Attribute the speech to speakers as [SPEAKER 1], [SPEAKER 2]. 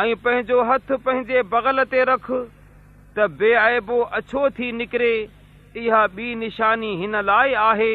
[SPEAKER 1] ۽ پنهنجو هٿ پنهنجي بغل تي رک ته بيئابو اڇو ٿي نڪري. اها ٻي نشاني هن لاءِ آهي